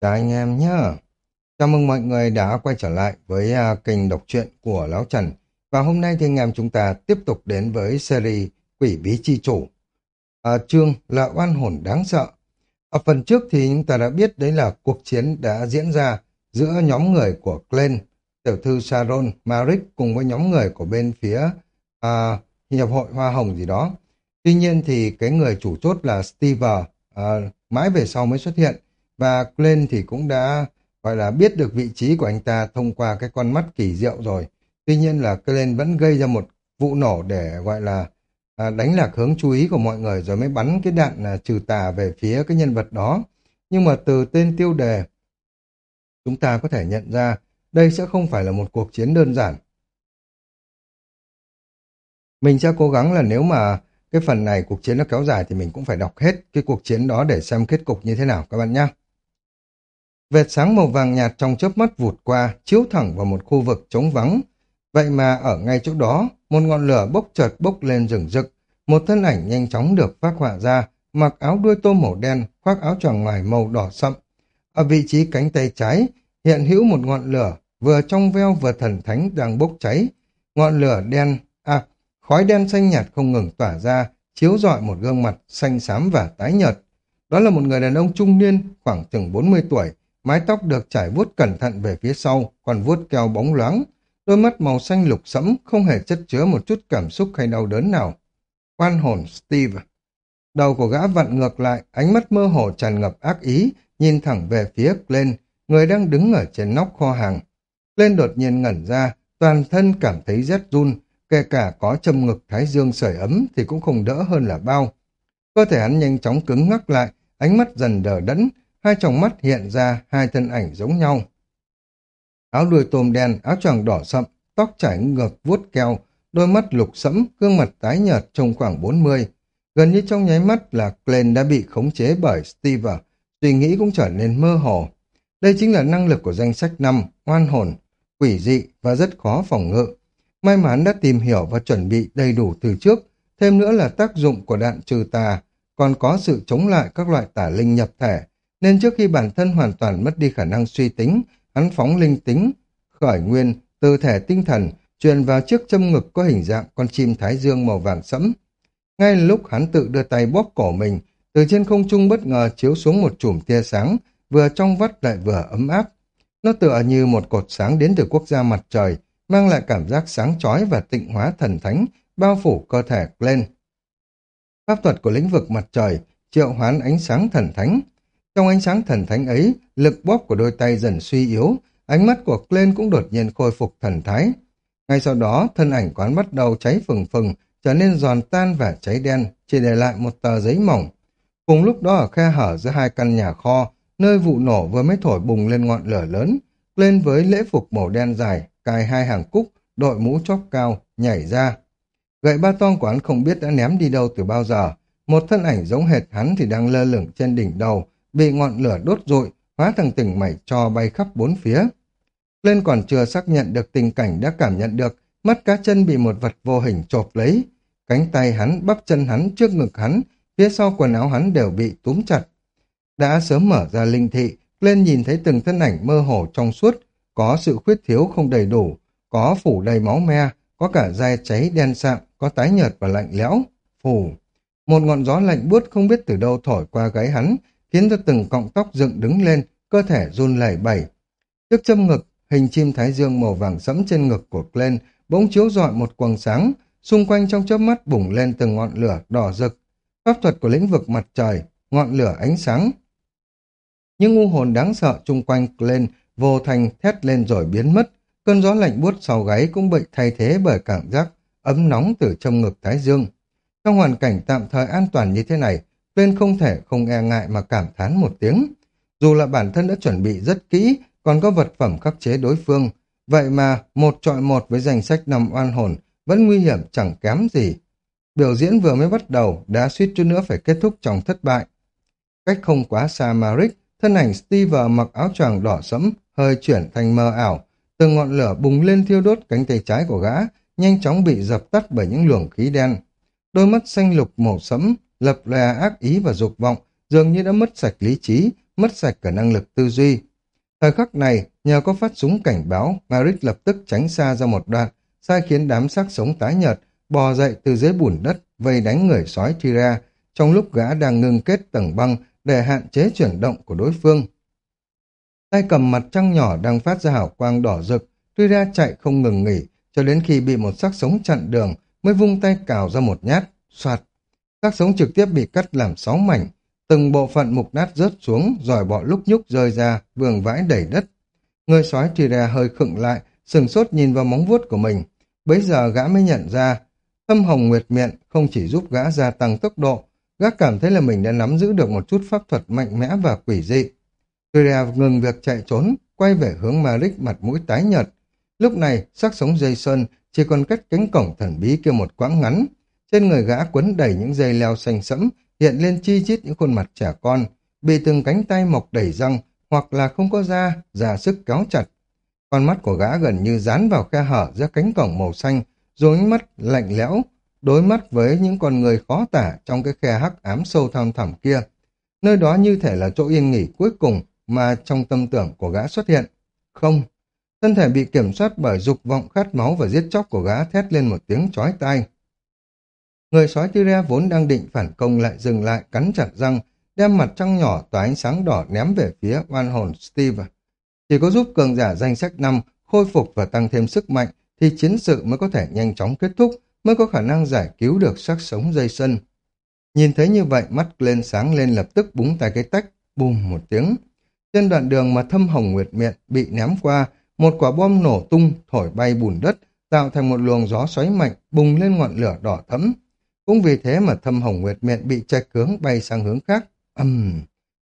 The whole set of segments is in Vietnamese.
Chào anh em nhé. Chào mừng mọi người đã quay trở lại với uh, kênh đọc truyện của Lão Trần. Và hôm nay thì anh em chúng ta tiếp tục đến với series Quỷ Bí Chi Chủ. À, chương là oan hồn đáng sợ. Ở phần trước thì chúng ta đã biết đấy là cuộc chiến đã diễn ra giữa nhóm người của Glenn, tiểu thư Sharon, Marik cùng với nhóm người của bên phía uh, Hiệp hội Hoa Hồng gì đó. Tuy nhiên thì cái người chủ chốt là Steve uh, à, mãi về sau mới xuất hiện và Glenn thì cũng đã gọi là biết được vị trí của anh ta thông qua cái con mắt kỳ diệu rồi. Tuy nhiên là Glenn vẫn gây ra một vụ nổ để gọi là à, đánh lạc hướng chú ý của mọi người rồi mới bắn cái đạn à, trừ tà về phía cái nhân vật đó. Nhưng mà từ tên tiêu đề chúng ta có thể nhận ra đây sẽ không phải là một cuộc chiến đơn giản. Mình sẽ cố gắng là nếu mà cái phần này cuộc chiến nó kéo dài thì mình cũng phải đọc hết cái cuộc chiến đó để xem kết cục như thế nào các bạn nhé. Vệt sáng màu vàng nhạt trong chớp mắt vụt qua, chiếu thẳng vào một khu vực trống vắng. Vậy mà ở ngay chỗ đó, một ngọn lửa bốc chợt bốc lên rừng rực. Một thân ảnh nhanh chóng được phát họa ra, mặc áo đuôi tôm màu đen, khoác áo choàng ngoài màu đỏ sậm. Ở vị trí cánh tay trái, hiện hữu một ngọn lửa, vừa trong veo vừa thần thánh đang bốc cháy. Ngọn lửa đen, à, khói đen xanh nhạt không ngừng tỏa ra, chiếu rọi một gương mặt xanh xám và tái nhợt. Đó là một người đàn ông trung niên, khoảng chừng 40 tuổi, mái tóc được trải vuốt cẩn thận về phía sau, còn vuốt keo bóng loáng. Đôi mắt màu xanh lục sẫm không hề chất chứa một chút cảm xúc hay đau đớn nào. Quan hồn Steve. Đầu của gã vặn ngược lại, ánh mắt mơ hồ tràn ngập ác ý, nhìn thẳng về phía Glenn, người đang đứng ở trên nóc kho hàng. Glenn đột nhiên ngẩn ra, toàn thân cảm thấy rét run, kể cả có châm ngực thái dương sưởi ấm thì cũng không đỡ hơn là bao. Cơ thể hắn nhanh chóng cứng ngắc lại, ánh mắt dần đờ đẫn, hai tròng mắt hiện ra hai thân ảnh giống nhau. Áo đuôi tôm đen, áo choàng đỏ sậm, tóc chảy ngược vuốt keo, đôi mắt lục sẫm, gương mặt tái nhợt trông khoảng 40. Gần như trong nháy mắt là Glenn đã bị khống chế bởi Steve, suy nghĩ cũng trở nên mơ hồ. Đây chính là năng lực của danh sách năm, oan hồn, quỷ dị và rất khó phòng ngự. May mắn đã tìm hiểu và chuẩn bị đầy đủ từ trước, thêm nữa là tác dụng của đạn trừ tà, còn có sự chống lại các loại tả linh nhập thể, nên trước khi bản thân hoàn toàn mất đi khả năng suy tính, hắn phóng linh tính, khởi nguyên, từ thể tinh thần, truyền vào chiếc châm ngực có hình dạng con chim thái dương màu vàng sẫm. Ngay lúc hắn tự đưa tay bóp cổ mình, từ trên không trung bất ngờ chiếu xuống một chùm tia sáng, vừa trong vắt lại vừa ấm áp. Nó tựa như một cột sáng đến từ quốc gia mặt trời, mang lại cảm giác sáng chói và tịnh hóa thần thánh, bao phủ cơ thể lên. Pháp thuật của lĩnh vực mặt trời, triệu hoán ánh sáng thần thánh, trong ánh sáng thần thánh ấy, lực bóp của đôi tay dần suy yếu, ánh mắt của Glenn cũng đột nhiên khôi phục thần thái. Ngay sau đó, thân ảnh quán bắt đầu cháy phừng phừng, trở nên giòn tan và cháy đen, chỉ để lại một tờ giấy mỏng. Cùng lúc đó ở khe hở giữa hai căn nhà kho, nơi vụ nổ vừa mới thổi bùng lên ngọn lửa lớn, lên với lễ phục màu đen dài, cài hai hàng cúc, đội mũ chóp cao, nhảy ra. Gậy ba toan quán không biết đã ném đi đâu từ bao giờ, một thân ảnh giống hệt hắn thì đang lơ lửng trên đỉnh đầu, bị ngọn lửa đốt rụi, hóa thành từng mảy cho bay khắp bốn phía. Lên còn chưa xác nhận được tình cảnh đã cảm nhận được mắt cá chân bị một vật vô hình chộp lấy. Cánh tay hắn, bắp chân hắn, trước ngực hắn, phía sau quần áo hắn đều bị túm chặt. Đã sớm mở ra linh thị, lên nhìn thấy từng thân ảnh mơ hồ trong suốt, có sự khuyết thiếu không đầy đủ, có phủ đầy máu me, có cả dai cháy đen sạm, có tái nhợt và lạnh lẽo. Phủ. Một ngọn gió lạnh buốt không biết từ đâu thổi qua gáy hắn, khiến cho từng cọng tóc dựng đứng lên, cơ thể run lẩy bẩy. Trước châm ngực, hình chim thái dương màu vàng sẫm trên ngực của Glenn bỗng chiếu rọi một quầng sáng, xung quanh trong chớp mắt bùng lên từng ngọn lửa đỏ rực. Pháp thuật của lĩnh vực mặt trời, ngọn lửa ánh sáng. Những u hồn đáng sợ chung quanh Glenn vô thành thét lên rồi biến mất, cơn gió lạnh buốt sau gáy cũng bị thay thế bởi cảm giác ấm nóng từ trong ngực thái dương. Trong hoàn cảnh tạm thời an toàn như thế này, Tuyên không thể không e ngại mà cảm thán một tiếng. Dù là bản thân đã chuẩn bị rất kỹ, còn có vật phẩm khắc chế đối phương, vậy mà một trọi một với danh sách nằm oan hồn vẫn nguy hiểm chẳng kém gì. Biểu diễn vừa mới bắt đầu đã suýt chút nữa phải kết thúc trong thất bại. Cách không quá xa Maric, thân ảnh Steve mặc áo choàng đỏ sẫm, hơi chuyển thành mờ ảo. Từng ngọn lửa bùng lên thiêu đốt cánh tay trái của gã, nhanh chóng bị dập tắt bởi những luồng khí đen. Đôi mắt xanh lục màu sẫm lập lòe ác ý và dục vọng, dường như đã mất sạch lý trí, mất sạch cả năng lực tư duy. Thời khắc này, nhờ có phát súng cảnh báo, Maric lập tức tránh xa ra một đoạn, sai khiến đám xác sống tái nhợt, bò dậy từ dưới bùn đất, vây đánh người sói Tira, trong lúc gã đang ngưng kết tầng băng để hạn chế chuyển động của đối phương. Tay cầm mặt trăng nhỏ đang phát ra hào quang đỏ rực, Tyra chạy không ngừng nghỉ, cho đến khi bị một xác sống chặn đường, mới vung tay cào ra một nhát, soạt các sống trực tiếp bị cắt làm sáu mảnh, từng bộ phận mục nát rớt xuống, rồi bọ lúc nhúc rơi ra, vương vãi đầy đất. Người sói Tyra hơi khựng lại, sừng sốt nhìn vào móng vuốt của mình. Bấy giờ gã mới nhận ra, thâm hồng nguyệt miệng không chỉ giúp gã gia tăng tốc độ, gã cảm thấy là mình đã nắm giữ được một chút pháp thuật mạnh mẽ và quỷ dị. Tyra ngừng việc chạy trốn, quay về hướng Maric mặt mũi tái nhợt. Lúc này, xác sống Jason chỉ còn cách cánh cổng thần bí kia một quãng ngắn. Trên người gã quấn đầy những dây leo xanh sẫm, hiện lên chi chít những khuôn mặt trẻ con, bị từng cánh tay mọc đầy răng, hoặc là không có da, ra sức kéo chặt. Con mắt của gã gần như dán vào khe hở giữa cánh cổng màu xanh, rồi ánh mắt lạnh lẽo, đối mắt với những con người khó tả trong cái khe hắc ám sâu thăm thẳm kia. Nơi đó như thể là chỗ yên nghỉ cuối cùng mà trong tâm tưởng của gã xuất hiện. Không, thân thể bị kiểm soát bởi dục vọng khát máu và giết chóc của gã thét lên một tiếng chói tai. Người sói Tyria vốn đang định phản công lại dừng lại cắn chặt răng, đem mặt trăng nhỏ tỏa ánh sáng đỏ ném về phía oan hồn Steve. Chỉ có giúp cường giả danh sách năm khôi phục và tăng thêm sức mạnh thì chiến sự mới có thể nhanh chóng kết thúc, mới có khả năng giải cứu được xác sống dây sân. Nhìn thấy như vậy mắt lên sáng lên lập tức búng tay cái tách, bùm một tiếng. Trên đoạn đường mà thâm hồng nguyệt miệng bị ném qua, một quả bom nổ tung thổi bay bùn đất, tạo thành một luồng gió xoáy mạnh bùng lên ngọn lửa đỏ thẫm. Cũng vì thế mà thâm hồng nguyệt miệng bị che cướng bay sang hướng khác. Âm! Uhm.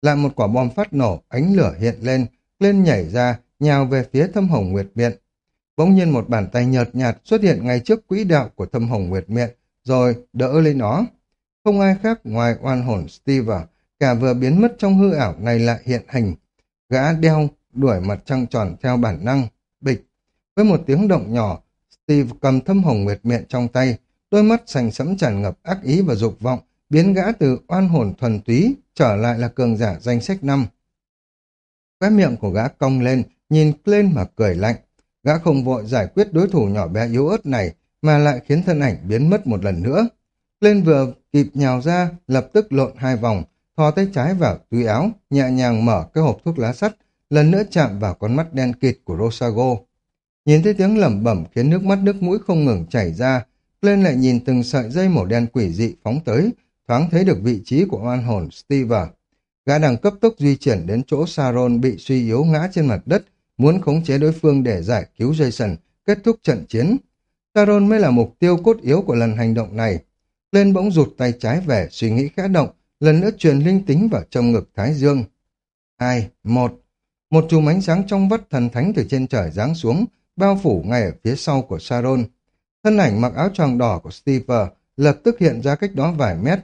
Lại một quả bom phát nổ, ánh lửa hiện lên, lên nhảy ra, nhào về phía thâm hồng nguyệt miệng. Bỗng nhiên một bàn tay nhợt nhạt xuất hiện ngay trước quỹ đạo của thâm hồng nguyệt miệng, rồi đỡ lên nó. Không ai khác ngoài oan hồn Steve, cả vừa biến mất trong hư ảo này lại hiện hình. Gã đeo, đuổi mặt trăng tròn theo bản năng, bịch. Với một tiếng động nhỏ, Steve cầm thâm hồng nguyệt miệng trong tay, đôi mắt sành sẫm tràn ngập ác ý và dục vọng, biến gã từ oan hồn thuần túy trở lại là cường giả danh sách năm. Cái miệng của gã cong lên, nhìn lên mà cười lạnh. Gã không vội giải quyết đối thủ nhỏ bé yếu ớt này, mà lại khiến thân ảnh biến mất một lần nữa. Lên vừa kịp nhào ra, lập tức lộn hai vòng, thò tay trái vào túi áo, nhẹ nhàng mở cái hộp thuốc lá sắt, lần nữa chạm vào con mắt đen kịt của Rosago. Nhìn thấy tiếng lẩm bẩm khiến nước mắt nước mũi không ngừng chảy ra, lên lại nhìn từng sợi dây màu đen quỷ dị phóng tới, thoáng thấy được vị trí của oan hồn Steve. Gã đang cấp tốc di chuyển đến chỗ Saron bị suy yếu ngã trên mặt đất, muốn khống chế đối phương để giải cứu Jason, kết thúc trận chiến. Saron mới là mục tiêu cốt yếu của lần hành động này. Lên bỗng rụt tay trái về, suy nghĩ khẽ động, lần nữa truyền linh tính vào trong ngực Thái Dương. Hai, một. Một chùm ánh sáng trong vắt thần thánh từ trên trời giáng xuống, bao phủ ngay ở phía sau của Saron. Thân ảnh mặc áo choàng đỏ của Steve lập tức hiện ra cách đó vài mét,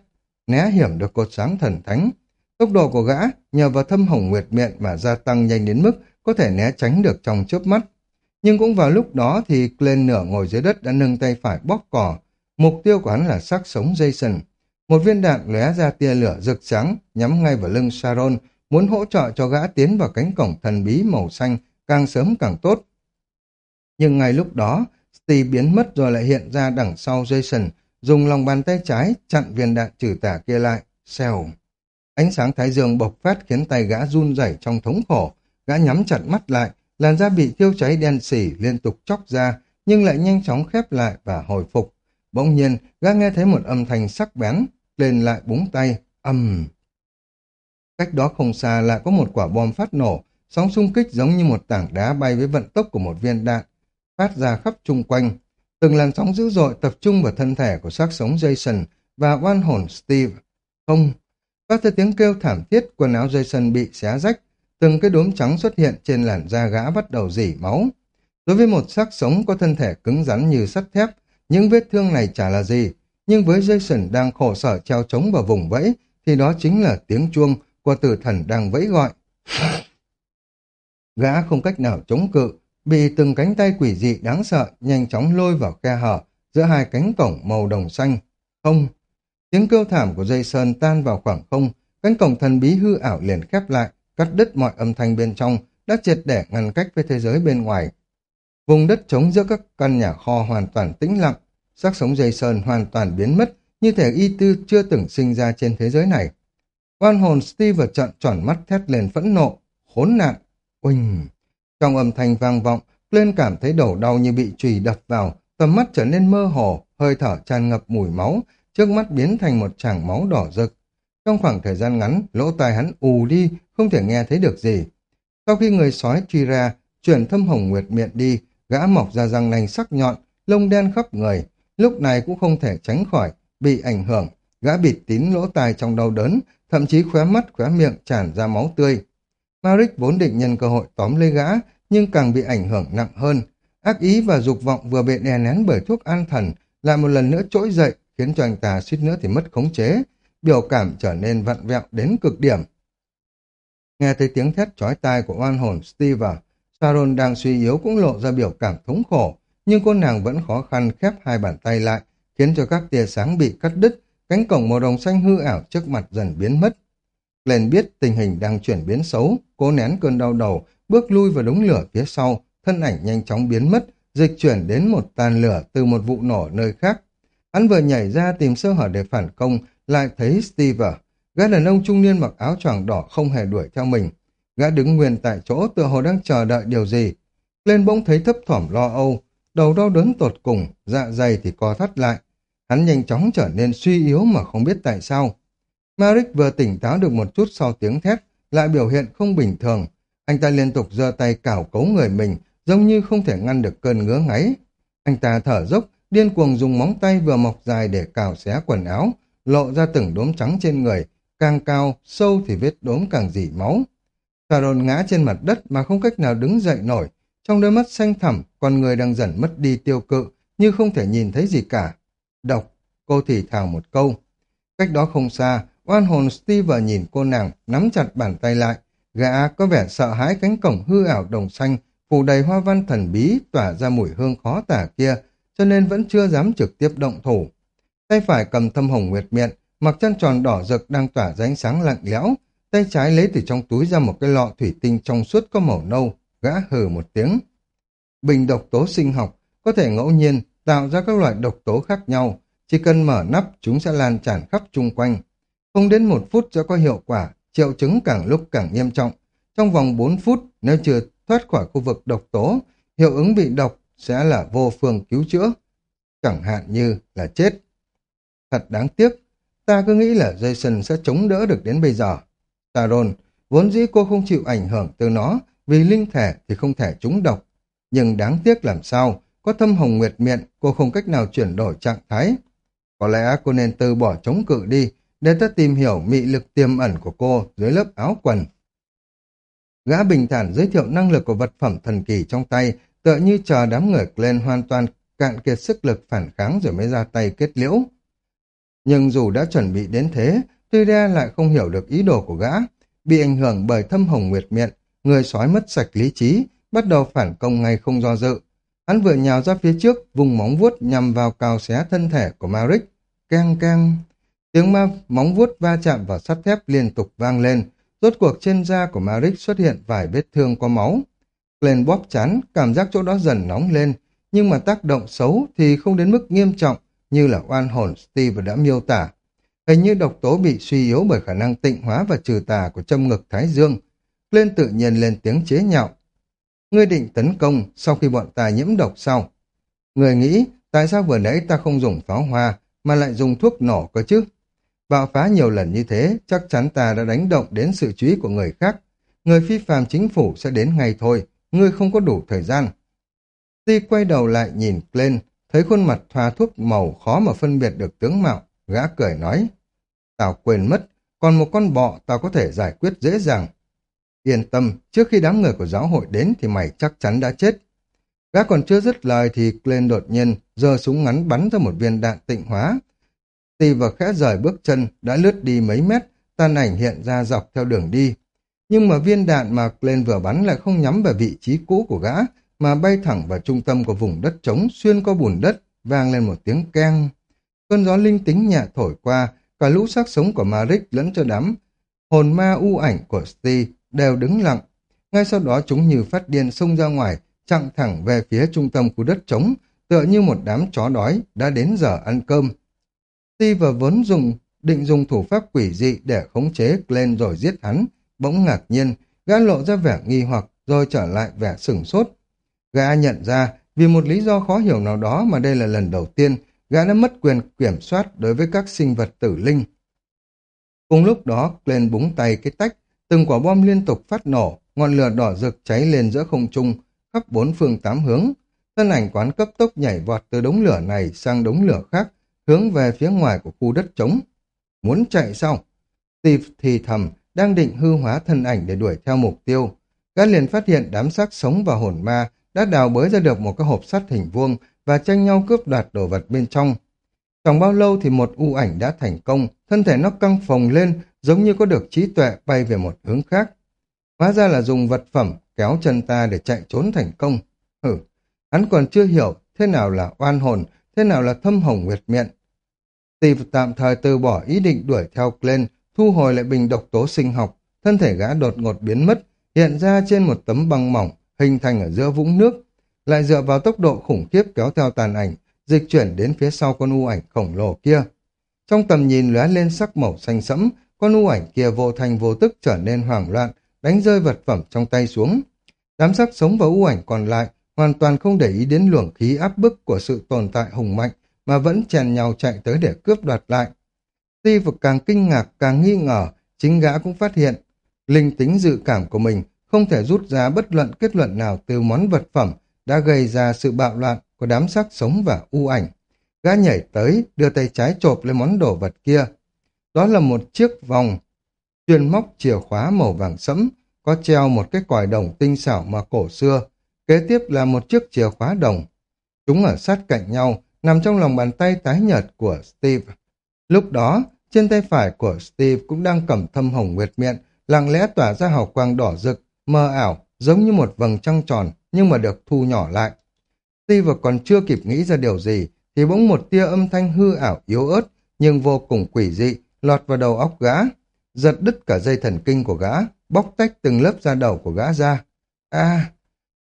né hiểm được cột sáng thần thánh. Tốc độ của gã nhờ vào thâm hồng nguyệt miệng mà gia tăng nhanh đến mức có thể né tránh được trong chớp mắt. Nhưng cũng vào lúc đó thì Glenn nửa ngồi dưới đất đã nâng tay phải bóp cỏ. Mục tiêu của hắn là xác sống Jason. Một viên đạn lóe ra tia lửa rực sáng nhắm ngay vào lưng Sharon muốn hỗ trợ cho gã tiến vào cánh cổng thần bí màu xanh càng sớm càng tốt. Nhưng ngay lúc đó, Steve biến mất rồi lại hiện ra đằng sau Jason, dùng lòng bàn tay trái chặn viên đạn trừ tả kia lại, xèo. Ánh sáng thái dương bộc phát khiến tay gã run rẩy trong thống khổ, gã nhắm chặt mắt lại, làn da bị thiêu cháy đen xỉ liên tục chóc ra, nhưng lại nhanh chóng khép lại và hồi phục. Bỗng nhiên, gã nghe thấy một âm thanh sắc bén, lên lại búng tay, âm. Cách đó không xa lại có một quả bom phát nổ, sóng xung kích giống như một tảng đá bay với vận tốc của một viên đạn, phát ra khắp chung quanh. Từng làn sóng dữ dội tập trung vào thân thể của xác sống Jason và oan hồn Steve. Không, các tiếng kêu thảm thiết, quần áo Jason bị xé rách, từng cái đốm trắng xuất hiện trên làn da gã bắt đầu dỉ máu. Đối với một xác sống có thân thể cứng rắn như sắt thép, những vết thương này chả là gì, nhưng với Jason đang khổ sở treo trống vào vùng vẫy, thì đó chính là tiếng chuông của tử thần đang vẫy gọi. Gã không cách nào chống cự, bị từng cánh tay quỷ dị đáng sợ nhanh chóng lôi vào khe hở giữa hai cánh cổng màu đồng xanh. Không, tiếng kêu thảm của Jason tan vào khoảng không, cánh cổng thần bí hư ảo liền khép lại, cắt đứt mọi âm thanh bên trong, đã triệt để ngăn cách với thế giới bên ngoài. Vùng đất trống giữa các căn nhà kho hoàn toàn tĩnh lặng, sắc sống dây sơn hoàn toàn biến mất, như thể y tư chưa từng sinh ra trên thế giới này. Oan hồn Steve trợn tròn mắt thét lên phẫn nộ, khốn nạn, quỳnh trong âm thanh vang vọng, lên cảm thấy đầu đau như bị chùy đập vào, tầm mắt trở nên mơ hồ, hơi thở tràn ngập mùi máu, trước mắt biến thành một tràng máu đỏ rực. Trong khoảng thời gian ngắn, lỗ tai hắn ù đi, không thể nghe thấy được gì. Sau khi người sói truy ra, chuyển thâm hồng nguyệt miệng đi, gã mọc ra răng nanh sắc nhọn, lông đen khắp người, lúc này cũng không thể tránh khỏi, bị ảnh hưởng, gã bịt tín lỗ tai trong đau đớn, thậm chí khóe mắt khóe miệng tràn ra máu tươi. Maric vốn định nhân cơ hội tóm lấy gã, nhưng càng bị ảnh hưởng nặng hơn. Ác ý và dục vọng vừa bị đè nén bởi thuốc an thần, lại một lần nữa trỗi dậy, khiến cho anh ta suýt nữa thì mất khống chế, biểu cảm trở nên vặn vẹo đến cực điểm. Nghe thấy tiếng thét chói tai của oan hồn Steve, Sharon đang suy yếu cũng lộ ra biểu cảm thống khổ, nhưng cô nàng vẫn khó khăn khép hai bàn tay lại, khiến cho các tia sáng bị cắt đứt, cánh cổng màu đồng xanh hư ảo trước mặt dần biến mất. Lên biết tình hình đang chuyển biến xấu, cố nén cơn đau đầu, bước lui vào đống lửa phía sau, thân ảnh nhanh chóng biến mất, dịch chuyển đến một tàn lửa từ một vụ nổ nơi khác. Hắn vừa nhảy ra tìm sơ hở để phản công, lại thấy Steve. Gã đàn ông trung niên mặc áo choàng đỏ không hề đuổi theo mình. Gã đứng nguyên tại chỗ tựa hồ đang chờ đợi điều gì. Lên bỗng thấy thấp thỏm lo âu, đầu đau đớn tột cùng, dạ dày thì co thắt lại. Hắn nhanh chóng trở nên suy yếu mà không biết tại sao. Maric vừa tỉnh táo được một chút sau tiếng thét, lại biểu hiện không bình thường. Anh ta liên tục giơ tay cào cấu người mình, giống như không thể ngăn được cơn ngứa ngáy. Anh ta thở dốc, điên cuồng dùng móng tay vừa mọc dài để cào xé quần áo, lộ ra từng đốm trắng trên người, càng cao, sâu thì vết đốm càng dỉ máu. Sharon ngã trên mặt đất mà không cách nào đứng dậy nổi, trong đôi mắt xanh thẳm, con người đang dần mất đi tiêu cự, như không thể nhìn thấy gì cả. Độc, cô thì thào một câu. Cách đó không xa, oan hồn Steve nhìn cô nàng, nắm chặt bàn tay lại. Gã có vẻ sợ hãi cánh cổng hư ảo đồng xanh, phủ đầy hoa văn thần bí, tỏa ra mùi hương khó tả kia, cho nên vẫn chưa dám trực tiếp động thủ. Tay phải cầm thâm hồng nguyệt miệng, mặc chân tròn đỏ rực đang tỏa ra ánh sáng lạnh lẽo, tay trái lấy từ trong túi ra một cái lọ thủy tinh trong suốt có màu nâu, gã hừ một tiếng. Bình độc tố sinh học có thể ngẫu nhiên tạo ra các loại độc tố khác nhau, chỉ cần mở nắp chúng sẽ lan tràn khắp chung quanh. Không đến một phút sẽ có hiệu quả, triệu chứng càng lúc càng nghiêm trọng. Trong vòng 4 phút, nếu chưa thoát khỏi khu vực độc tố, hiệu ứng bị độc sẽ là vô phương cứu chữa, chẳng hạn như là chết. Thật đáng tiếc, ta cứ nghĩ là Jason sẽ chống đỡ được đến bây giờ. Taron, vốn dĩ cô không chịu ảnh hưởng từ nó, vì linh thể thì không thể trúng độc. Nhưng đáng tiếc làm sao, có thâm hồng nguyệt miệng, cô không cách nào chuyển đổi trạng thái. Có lẽ cô nên từ bỏ chống cự đi, để ta tìm hiểu mị lực tiềm ẩn của cô dưới lớp áo quần. Gã bình thản giới thiệu năng lực của vật phẩm thần kỳ trong tay, tựa như chờ đám người lên hoàn toàn cạn kiệt sức lực phản kháng rồi mới ra tay kết liễu. Nhưng dù đã chuẩn bị đến thế, tuy ra lại không hiểu được ý đồ của gã, bị ảnh hưởng bởi thâm hồng nguyệt miệng, người sói mất sạch lý trí, bắt đầu phản công ngay không do dự. Hắn vừa nhào ra phía trước, vùng móng vuốt nhằm vào cào xé thân thể của Maric. Keng keng. Tiếng ma móng vuốt va chạm vào sắt thép liên tục vang lên. Rốt cuộc trên da của Maric xuất hiện vài vết thương có máu. Lên bóp chán, cảm giác chỗ đó dần nóng lên, nhưng mà tác động xấu thì không đến mức nghiêm trọng như là oan hồn Steve đã miêu tả. Hình như độc tố bị suy yếu bởi khả năng tịnh hóa và trừ tà của châm ngực Thái Dương. Lên tự nhiên lên tiếng chế nhạo. Ngươi định tấn công sau khi bọn ta nhiễm độc sau. Người nghĩ tại sao vừa nãy ta không dùng pháo hoa mà lại dùng thuốc nổ cơ chứ? Bạo phá nhiều lần như thế, chắc chắn ta đã đánh động đến sự chú ý của người khác. Người phi phàm chính phủ sẽ đến ngay thôi, ngươi không có đủ thời gian. Ti quay đầu lại nhìn lên, thấy khuôn mặt thoa thuốc màu khó mà phân biệt được tướng mạo, gã cười nói. Tao quên mất, còn một con bọ tao có thể giải quyết dễ dàng. Yên tâm, trước khi đám người của giáo hội đến thì mày chắc chắn đã chết. Gã còn chưa dứt lời thì Glenn đột nhiên giơ súng ngắn bắn ra một viên đạn tịnh hóa. Tì và khẽ rời bước chân, đã lướt đi mấy mét, tàn ảnh hiện ra dọc theo đường đi. Nhưng mà viên đạn mà Glenn vừa bắn lại không nhắm vào vị trí cũ của gã, mà bay thẳng vào trung tâm của vùng đất trống xuyên qua bùn đất, vang lên một tiếng keng. Cơn gió linh tính nhẹ thổi qua, cả lũ xác sống của Maric lẫn cho đám. Hồn ma u ảnh của Steve đều đứng lặng. Ngay sau đó chúng như phát điên xông ra ngoài, chặng thẳng về phía trung tâm của đất trống, tựa như một đám chó đói đã đến giờ ăn cơm. Steve vốn dùng định dùng thủ pháp quỷ dị để khống chế Glenn rồi giết hắn, bỗng ngạc nhiên, gã lộ ra vẻ nghi hoặc rồi trở lại vẻ sửng sốt. Gã nhận ra, vì một lý do khó hiểu nào đó mà đây là lần đầu tiên gã đã mất quyền kiểm soát đối với các sinh vật tử linh. Cùng lúc đó, Glenn búng tay cái tách, từng quả bom liên tục phát nổ, ngọn lửa đỏ rực cháy lên giữa không trung, khắp bốn phương tám hướng. Thân ảnh quán cấp tốc nhảy vọt từ đống lửa này sang đống lửa khác, hướng về phía ngoài của khu đất trống. Muốn chạy sao? Steve thì thầm, đang định hư hóa thân ảnh để đuổi theo mục tiêu. Gã liền phát hiện đám xác sống và hồn ma đã đào bới ra được một cái hộp sắt hình vuông và tranh nhau cướp đoạt đồ vật bên trong. Chẳng bao lâu thì một u ảnh đã thành công, thân thể nó căng phồng lên giống như có được trí tuệ bay về một hướng khác. Hóa ra là dùng vật phẩm kéo chân ta để chạy trốn thành công. Hử, hắn còn chưa hiểu thế nào là oan hồn, thế nào là thâm hồng nguyệt miệng. Steve tạm thời từ bỏ ý định đuổi theo Glenn, thu hồi lại bình độc tố sinh học, thân thể gã đột ngột biến mất, hiện ra trên một tấm băng mỏng, hình thành ở giữa vũng nước, lại dựa vào tốc độ khủng khiếp kéo theo tàn ảnh, dịch chuyển đến phía sau con u ảnh khổng lồ kia. Trong tầm nhìn lóe lên sắc màu xanh sẫm, con u ảnh kia vô thành vô tức trở nên hoảng loạn, đánh rơi vật phẩm trong tay xuống. Đám sắc sống và u ảnh còn lại hoàn toàn không để ý đến luồng khí áp bức của sự tồn tại hùng mạnh mà vẫn chèn nhau chạy tới để cướp đoạt lại. Steve càng kinh ngạc càng nghi ngờ, chính gã cũng phát hiện linh tính dự cảm của mình không thể rút ra bất luận kết luận nào từ món vật phẩm đã gây ra sự bạo loạn của đám sắc sống và u ảnh. Gã nhảy tới, đưa tay trái chộp lấy món đồ vật kia. Đó là một chiếc vòng chuyên móc chìa khóa màu vàng sẫm, có treo một cái còi đồng tinh xảo mà cổ xưa. Kế tiếp là một chiếc chìa khóa đồng. Chúng ở sát cạnh nhau, nằm trong lòng bàn tay tái nhợt của Steve. Lúc đó, trên tay phải của Steve cũng đang cầm thâm hồng nguyệt miệng, lặng lẽ tỏa ra hào quang đỏ rực, mờ ảo, giống như một vầng trăng tròn, nhưng mà được thu nhỏ lại. Steve còn chưa kịp nghĩ ra điều gì, thì bỗng một tia âm thanh hư ảo yếu ớt, nhưng vô cùng quỷ dị, lọt vào đầu óc gã, giật đứt cả dây thần kinh của gã, bóc tách từng lớp da đầu của gã ra. a à,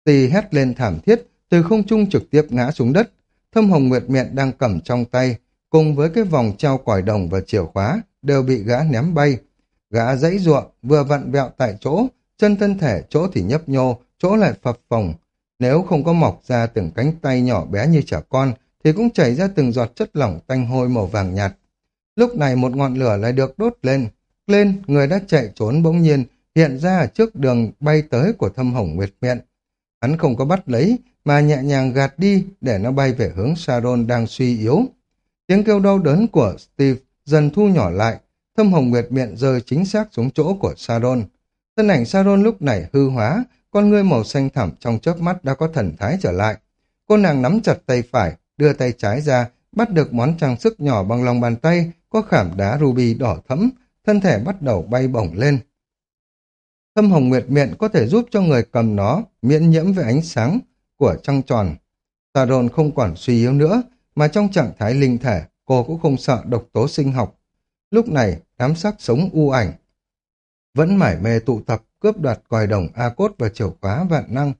Tì hét lên thảm thiết, từ không trung trực tiếp ngã xuống đất. Thâm hồng nguyệt miệng đang cầm trong tay, cùng với cái vòng treo còi đồng và chìa khóa, đều bị gã ném bay. Gã dãy ruộng, vừa vặn vẹo tại chỗ, chân thân thể chỗ thì nhấp nhô, chỗ lại phập phồng. Nếu không có mọc ra từng cánh tay nhỏ bé như trẻ con, thì cũng chảy ra từng giọt chất lỏng tanh hôi màu vàng nhạt. Lúc này một ngọn lửa lại được đốt lên. Lên, người đã chạy trốn bỗng nhiên, hiện ra ở trước đường bay tới của thâm hồng nguyệt miệng. Hắn không có bắt lấy, mà nhẹ nhàng gạt đi để nó bay về hướng Sharon đang suy yếu. Tiếng kêu đau đớn của Steve dần thu nhỏ lại, thâm hồng nguyệt miệng rơi chính xác xuống chỗ của Sharon. Thân ảnh Sharon lúc này hư hóa, con ngươi màu xanh thẳm trong chớp mắt đã có thần thái trở lại. Cô nàng nắm chặt tay phải, đưa tay trái ra, bắt được món trang sức nhỏ bằng lòng bàn tay, có khảm đá ruby đỏ thẫm, thân thể bắt đầu bay bổng lên. Thâm hồng nguyệt miệng có thể giúp cho người cầm nó miễn nhiễm với ánh sáng của trăng tròn. Sharon không còn suy yếu nữa, mà trong trạng thái linh thể, cô cũng không sợ độc tố sinh học. Lúc này, đám sắc sống u ảnh vẫn mải mê tụ tập cướp đoạt còi đồng A cốt và chìa khóa vạn năng.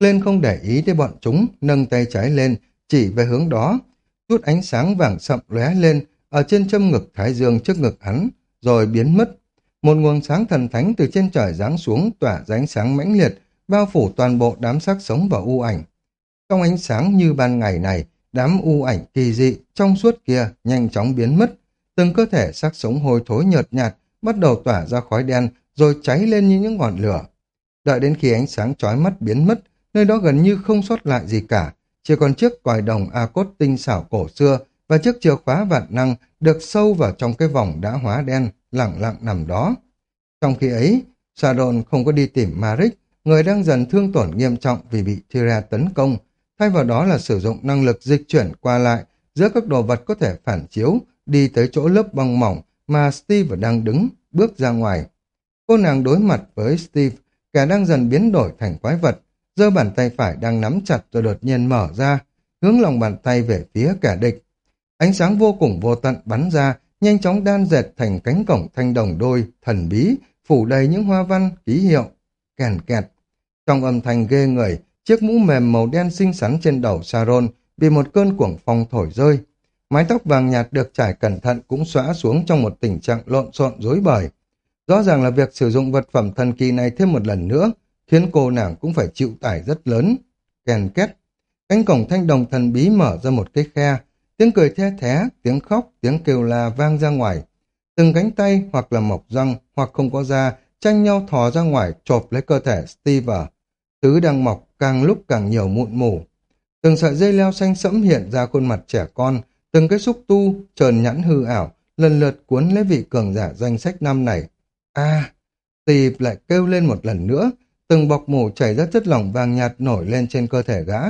Lên không để ý tới bọn chúng, nâng tay trái lên, chỉ về hướng đó, chút ánh sáng vàng sậm lóe lên ở trên châm ngực thái dương trước ngực hắn, rồi biến mất. Một nguồn sáng thần thánh từ trên trời giáng xuống tỏa ra ánh sáng mãnh liệt, bao phủ toàn bộ đám xác sống và u ảnh. Trong ánh sáng như ban ngày này, đám u ảnh kỳ dị trong suốt kia nhanh chóng biến mất, từng cơ thể xác sống hôi thối nhợt nhạt bắt đầu tỏa ra khói đen rồi cháy lên như những ngọn lửa. Đợi đến khi ánh sáng chói mắt biến mất, nơi đó gần như không sót lại gì cả, chỉ còn chiếc còi đồng A cốt tinh xảo cổ xưa và chiếc chìa khóa vạn năng được sâu vào trong cái vòng đã hóa đen, lặng lặng nằm đó. Trong khi ấy, Sadon không có đi tìm Marik, người đang dần thương tổn nghiêm trọng vì bị Tyria tấn công, thay vào đó là sử dụng năng lực dịch chuyển qua lại giữa các đồ vật có thể phản chiếu đi tới chỗ lớp băng mỏng mà Steve đang đứng, bước ra ngoài. Cô nàng đối mặt với Steve, kẻ đang dần biến đổi thành quái vật, giơ bàn tay phải đang nắm chặt rồi đột nhiên mở ra, hướng lòng bàn tay về phía kẻ địch. Ánh sáng vô cùng vô tận bắn ra, nhanh chóng đan dệt thành cánh cổng thanh đồng đôi, thần bí, phủ đầy những hoa văn, ký hiệu, kèn kẹt. Trong âm thanh ghê người, chiếc mũ mềm màu đen xinh xắn trên đầu Saron bị một cơn cuồng phong thổi rơi. Mái tóc vàng nhạt được trải cẩn thận cũng xóa xuống trong một tình trạng lộn xộn rối bời. Rõ ràng là việc sử dụng vật phẩm thần kỳ này thêm một lần nữa, khiến cô nàng cũng phải chịu tải rất lớn. Kèn két. Cánh cổng thanh đồng thần bí mở ra một cái khe, tiếng cười the thé, tiếng khóc, tiếng kêu la vang ra ngoài. Từng cánh tay hoặc là mọc răng hoặc không có da tranh nhau thò ra ngoài chộp lấy cơ thể Steve. Thứ đang mọc càng lúc càng nhiều mụn mủ. Từng sợi dây leo xanh sẫm hiện ra khuôn mặt trẻ con, từng cái xúc tu, trơn nhẵn hư ảo, lần lượt cuốn lấy vị cường giả danh sách năm này. a tịp lại kêu lên một lần nữa, từng bọc mủ chảy ra chất lỏng vàng nhạt nổi lên trên cơ thể gã,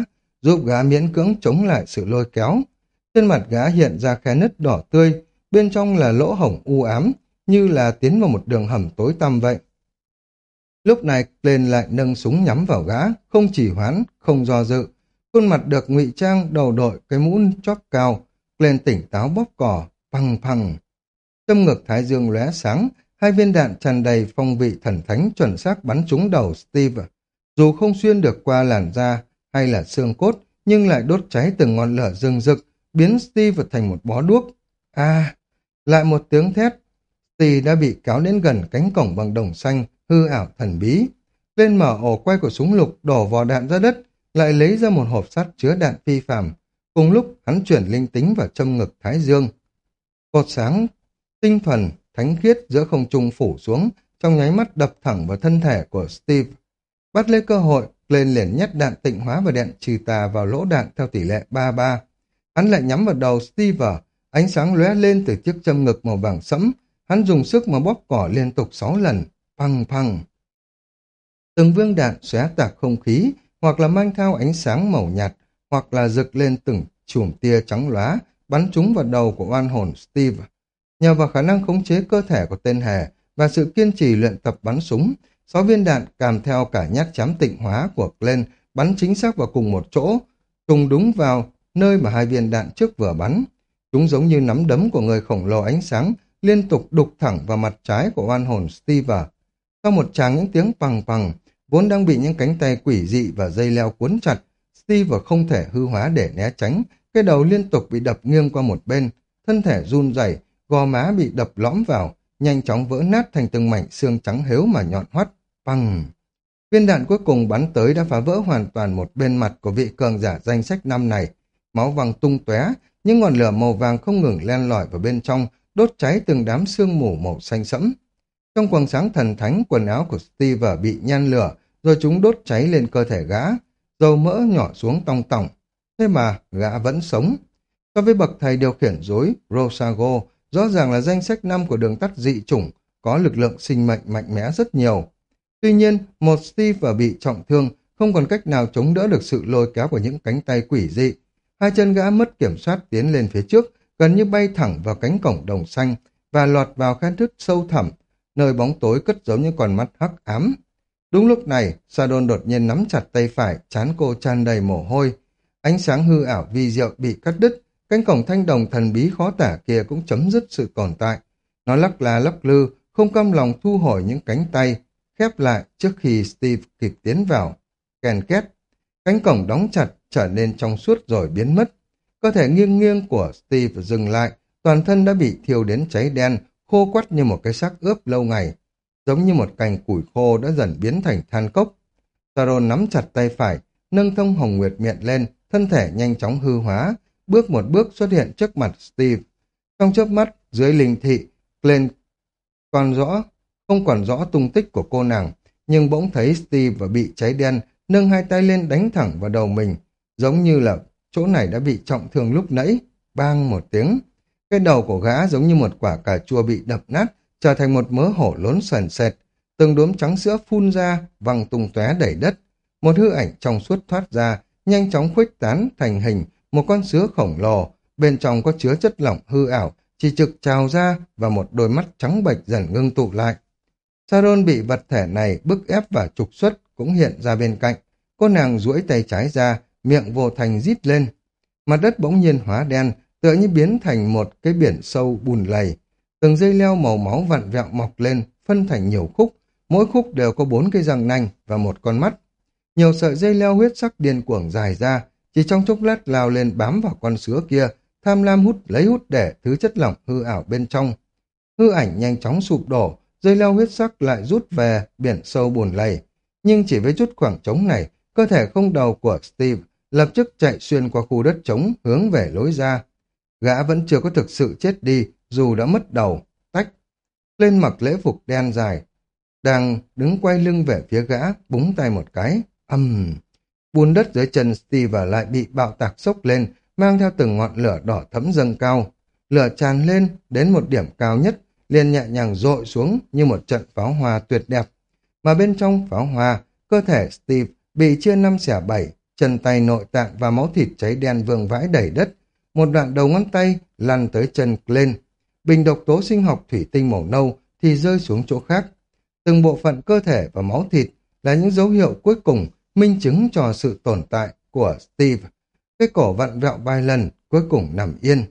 giúp gã miễn cưỡng chống lại sự lôi kéo. Trên mặt gã hiện ra khe nứt đỏ tươi, bên trong là lỗ hổng u ám, như là tiến vào một đường hầm tối tăm vậy. Lúc này lên lại nâng súng nhắm vào gã, không chỉ hoán, không do dự. Khuôn mặt được ngụy trang đầu đội cái mũ chóp cao, lên tỉnh táo bóp cỏ, phăng phăng. Tâm ngực thái dương lóe sáng, hai viên đạn tràn đầy phong vị thần thánh chuẩn xác bắn trúng đầu Steve. Dù không xuyên được qua làn da hay là xương cốt, nhưng lại đốt cháy từng ngọn lửa rừng rực, biến Steve thành một bó đuốc. À, lại một tiếng thét. Steve đã bị kéo đến gần cánh cổng bằng đồng xanh, hư ảo thần bí. Lên mở ổ quay của súng lục đổ vò đạn ra đất, lại lấy ra một hộp sắt chứa đạn phi phạm. Cùng lúc hắn chuyển linh tính vào châm ngực Thái Dương. Cột sáng, tinh thuần, thánh khiết giữa không trung phủ xuống, trong nháy mắt đập thẳng vào thân thể của Steve. Bắt lấy cơ hội, lên liền nhét đạn tịnh hóa và đạn trừ tà vào lỗ đạn theo tỷ lệ 3-3. Hắn lại nhắm vào đầu Steve, ánh sáng lóe lên từ chiếc châm ngực màu vàng sẫm, hắn dùng sức mà bóp cỏ liên tục 6 lần, phăng phăng. Từng vương đạn xóa tạc không khí, hoặc là mang theo ánh sáng màu nhạt, hoặc là rực lên từng chùm tia trắng lóa, bắn trúng vào đầu của oan hồn Steve. Nhờ vào khả năng khống chế cơ thể của tên hề và sự kiên trì luyện tập bắn súng, sáu viên đạn kèm theo cả nhát chám tịnh hóa của Glenn bắn chính xác vào cùng một chỗ, trùng đúng vào nơi mà hai viên đạn trước vừa bắn. Chúng giống như nắm đấm của người khổng lồ ánh sáng liên tục đục thẳng vào mặt trái của oan hồn Steve. Sau một tràng những tiếng pằng pằng, vốn đang bị những cánh tay quỷ dị và dây leo cuốn chặt, Steve không thể hư hóa để né tránh, cái đầu liên tục bị đập nghiêng qua một bên, thân thể run rẩy, gò má bị đập lõm vào, nhanh chóng vỡ nát thành từng mảnh xương trắng hếu mà nhọn hoắt, bằng. Viên đạn cuối cùng bắn tới đã phá vỡ hoàn toàn một bên mặt của vị cường giả danh sách năm này. Máu văng tung tóe, những ngọn lửa màu vàng không ngừng len lỏi vào bên trong, đốt cháy từng đám sương mù màu xanh sẫm. Trong quần sáng thần thánh, quần áo của Steve bị nhan lửa, rồi chúng đốt cháy lên cơ thể gã, dầu mỡ nhỏ xuống tong tỏng. Thế mà, gã vẫn sống. So với bậc thầy điều khiển dối, Rosago, rõ ràng là danh sách năm của đường tắt dị chủng, có lực lượng sinh mệnh mạnh mẽ rất nhiều. Tuy nhiên, một Steve bị trọng thương, không còn cách nào chống đỡ được sự lôi kéo của những cánh tay quỷ dị. Hai chân gã mất kiểm soát tiến lên phía trước, gần như bay thẳng vào cánh cổng đồng xanh và lọt vào khe thức sâu thẳm, nơi bóng tối cất giấu những con mắt hắc ám. Đúng lúc này, Sadon đột nhiên nắm chặt tay phải, chán cô tràn đầy mồ hôi. Ánh sáng hư ảo vi diệu bị cắt đứt, cánh cổng thanh đồng thần bí khó tả kia cũng chấm dứt sự tồn tại. Nó lắc la lắc lư, không cam lòng thu hồi những cánh tay, khép lại trước khi Steve kịp tiến vào. Kèn két, cánh cổng đóng chặt, trở nên trong suốt rồi biến mất. Cơ thể nghiêng nghiêng của Steve dừng lại, toàn thân đã bị thiêu đến cháy đen, khô quắt như một cái xác ướp lâu ngày. Giống như một cành củi khô đã dần biến thành than cốc. Taron nắm chặt tay phải, nâng thông hồng nguyệt miệng lên, thân thể nhanh chóng hư hóa, bước một bước xuất hiện trước mặt Steve. Trong chớp mắt, dưới linh thị, Glenn còn rõ, không còn rõ tung tích của cô nàng, nhưng bỗng thấy Steve và bị cháy đen, nâng hai tay lên đánh thẳng vào đầu mình, giống như là chỗ này đã bị trọng thương lúc nãy, bang một tiếng. Cái đầu của gã giống như một quả cà chua bị đập nát, trở thành một mớ hổ lốn sần sệt, từng đốm trắng sữa phun ra, văng tung tóe đầy đất. Một hư ảnh trong suốt thoát ra, nhanh chóng khuếch tán thành hình một con sứa khổng lồ, bên trong có chứa chất lỏng hư ảo, chỉ trực trào ra và một đôi mắt trắng bệch dần ngưng tụ lại. Saron bị vật thể này bức ép và trục xuất cũng hiện ra bên cạnh. Cô nàng duỗi tay trái ra, miệng vô thành rít lên. Mặt đất bỗng nhiên hóa đen, tựa như biến thành một cái biển sâu bùn lầy. Từng dây leo màu máu vặn vẹo mọc lên, phân thành nhiều khúc, mỗi khúc đều có bốn cây răng nanh và một con mắt. Nhiều sợi dây leo huyết sắc điên cuồng dài ra, chỉ trong chốc lát lao lên bám vào con sứa kia, tham lam hút lấy hút để thứ chất lỏng hư ảo bên trong. Hư ảnh nhanh chóng sụp đổ, dây leo huyết sắc lại rút về biển sâu buồn lầy. Nhưng chỉ với chút khoảng trống này, cơ thể không đầu của Steve lập tức chạy xuyên qua khu đất trống hướng về lối ra. Gã vẫn chưa có thực sự chết đi, dù đã mất đầu, tách. Lên mặc lễ phục đen dài, đang đứng quay lưng về phía gã, búng tay một cái, ầm Bùn đất dưới chân Steve lại bị bạo tạc sốc lên, mang theo từng ngọn lửa đỏ thẫm dâng cao. Lửa tràn lên đến một điểm cao nhất, liền nhẹ nhàng rội xuống như một trận pháo hoa tuyệt đẹp. Mà bên trong pháo hoa, cơ thể Steve bị chia năm xẻ bảy, chân tay nội tạng và máu thịt cháy đen vương vãi đầy đất. Một đoạn đầu ngón tay lăn tới chân lên. Bình độc tố sinh học thủy tinh màu nâu thì rơi xuống chỗ khác. Từng bộ phận cơ thể và máu thịt là những dấu hiệu cuối cùng minh chứng cho sự tồn tại của Steve. Cái cổ vặn vẹo vài lần, cuối cùng nằm yên.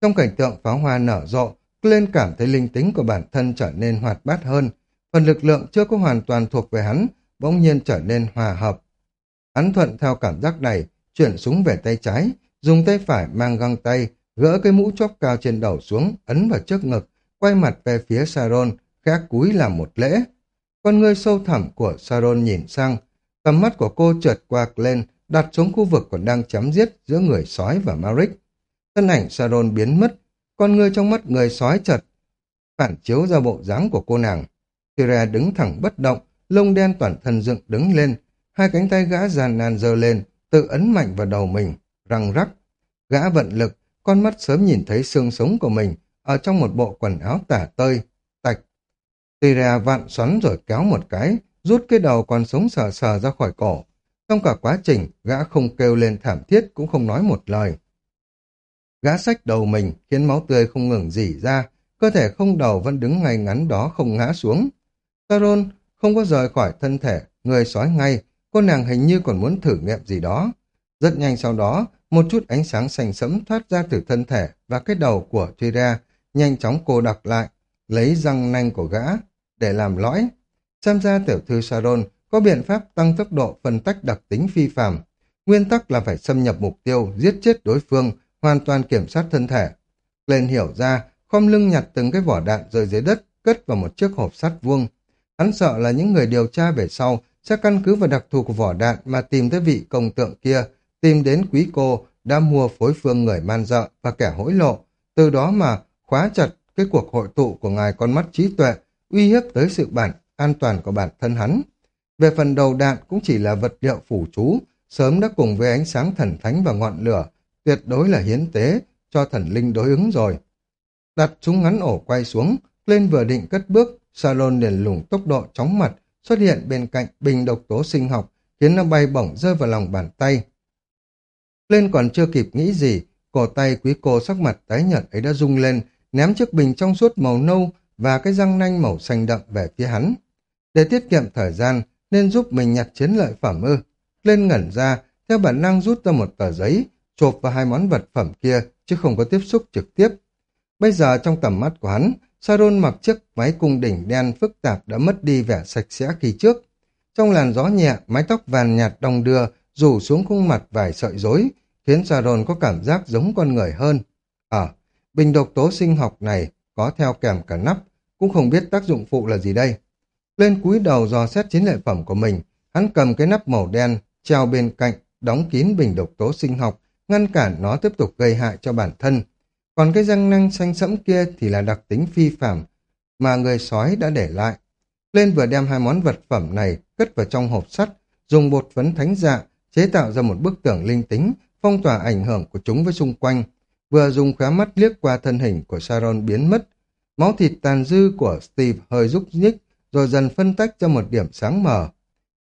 Trong cảnh tượng pháo hoa nở rộ, lên cảm thấy linh tính của bản thân trở nên hoạt bát hơn. Phần lực lượng chưa có hoàn toàn thuộc về hắn, bỗng nhiên trở nên hòa hợp. Hắn thuận theo cảm giác này, chuyển súng về tay trái, dùng tay phải mang găng tay, gỡ cái mũ chóp cao trên đầu xuống, ấn vào trước ngực, quay mặt về phía Saron, khẽ cúi làm một lễ. Con ngươi sâu thẳm của Saron nhìn sang, tầm mắt của cô trượt qua lên, đặt xuống khu vực còn đang chém giết giữa người sói và Marik. Thân ảnh Saron biến mất, con ngươi trong mắt người sói chật, phản chiếu ra bộ dáng của cô nàng. Tyria đứng thẳng bất động, lông đen toàn thân dựng đứng lên, hai cánh tay gã giàn nan giơ lên, tự ấn mạnh vào đầu mình, răng rắc. Gã vận lực, con mắt sớm nhìn thấy xương sống của mình ở trong một bộ quần áo tả tơi, tạch. Tyria vạn xoắn rồi kéo một cái, rút cái đầu còn sống sờ sờ ra khỏi cổ. Trong cả quá trình, gã không kêu lên thảm thiết cũng không nói một lời. Gã sách đầu mình khiến máu tươi không ngừng dỉ ra, cơ thể không đầu vẫn đứng ngay ngắn đó không ngã xuống. Taron không có rời khỏi thân thể, người sói ngay, cô nàng hình như còn muốn thử nghiệm gì đó. Rất nhanh sau đó, một chút ánh sáng sành sẫm thoát ra từ thân thể và cái đầu của Tyria, nhanh chóng cô đặc lại, lấy răng nanh của gã để làm lõi. Xem ra tiểu thư Sharon có biện pháp tăng tốc độ phân tách đặc tính phi phàm. Nguyên tắc là phải xâm nhập mục tiêu, giết chết đối phương, hoàn toàn kiểm soát thân thể. Lên hiểu ra, khom lưng nhặt từng cái vỏ đạn rơi dưới đất, cất vào một chiếc hộp sắt vuông. Hắn sợ là những người điều tra về sau sẽ căn cứ vào đặc thù của vỏ đạn mà tìm tới vị công tượng kia, tìm đến quý cô đã mua phối phương người man dợ và kẻ hối lộ, từ đó mà khóa chặt cái cuộc hội tụ của ngài con mắt trí tuệ, uy hiếp tới sự bản an toàn của bản thân hắn. Về phần đầu đạn cũng chỉ là vật liệu phủ chú, sớm đã cùng với ánh sáng thần thánh và ngọn lửa, tuyệt đối là hiến tế cho thần linh đối ứng rồi. Đặt súng ngắn ổ quay xuống, lên vừa định cất bước, Salon liền lùng tốc độ chóng mặt, xuất hiện bên cạnh bình độc tố sinh học, khiến nó bay bổng rơi vào lòng bàn tay. Lên còn chưa kịp nghĩ gì, cổ tay quý cô sắc mặt tái nhợt ấy đã rung lên, ném chiếc bình trong suốt màu nâu và cái răng nanh màu xanh đậm về phía hắn. Để tiết kiệm thời gian, nên giúp mình nhặt chiến lợi phẩm ư. Lên ngẩn ra, theo bản năng rút ra một tờ giấy, chộp vào hai món vật phẩm kia, chứ không có tiếp xúc trực tiếp. Bây giờ trong tầm mắt của hắn, Saron mặc chiếc váy cung đỉnh đen phức tạp đã mất đi vẻ sạch sẽ kỳ trước. Trong làn gió nhẹ, mái tóc vàng nhạt đồng đưa, rủ xuống khuôn mặt vài sợi rối, khiến Saron có cảm giác giống con người hơn. Ờ, à, bình độc tố sinh học này có theo kèm cả nắp, cũng không biết tác dụng phụ là gì đây. Lên cúi đầu dò xét chiến lợi phẩm của mình, hắn cầm cái nắp màu đen, treo bên cạnh, đóng kín bình độc tố sinh học, ngăn cản nó tiếp tục gây hại cho bản thân. Còn cái răng năng xanh sẫm kia thì là đặc tính phi phạm mà người sói đã để lại. Lên vừa đem hai món vật phẩm này cất vào trong hộp sắt, dùng bột phấn thánh dạ, chế tạo ra một bức tường linh tính, phong tỏa ảnh hưởng của chúng với xung quanh. Vừa dùng khóa mắt liếc qua thân hình của Sharon biến mất. Máu thịt tàn dư của Steve hơi rúc nhích, rồi dần phân tách cho một điểm sáng mờ.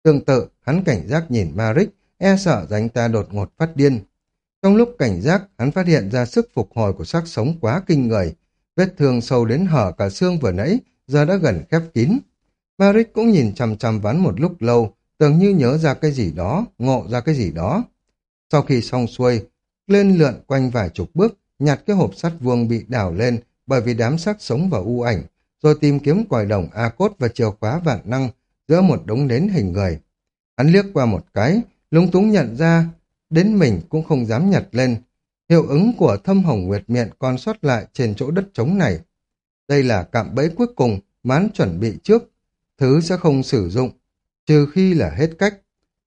Tương tự, hắn cảnh giác nhìn Marik, e sợ rằng ta đột ngột phát điên. Trong lúc cảnh giác, hắn phát hiện ra sức phục hồi của xác sống quá kinh người. Vết thương sâu đến hở cả xương vừa nãy, giờ đã gần khép kín. Marik cũng nhìn chằm chằm ván một lúc lâu, tưởng như nhớ ra cái gì đó, ngộ ra cái gì đó. Sau khi xong xuôi, lên lượn quanh vài chục bước, nhặt cái hộp sắt vuông bị đảo lên bởi vì đám xác sống và u ảnh, rồi tìm kiếm còi đồng A-cốt và chìa khóa vạn năng giữa một đống nến hình người. Hắn liếc qua một cái, lúng túng nhận ra, đến mình cũng không dám nhặt lên. Hiệu ứng của thâm hồng nguyệt miệng còn sót lại trên chỗ đất trống này. Đây là cạm bẫy cuối cùng mán chuẩn bị trước. Thứ sẽ không sử dụng, trừ khi là hết cách.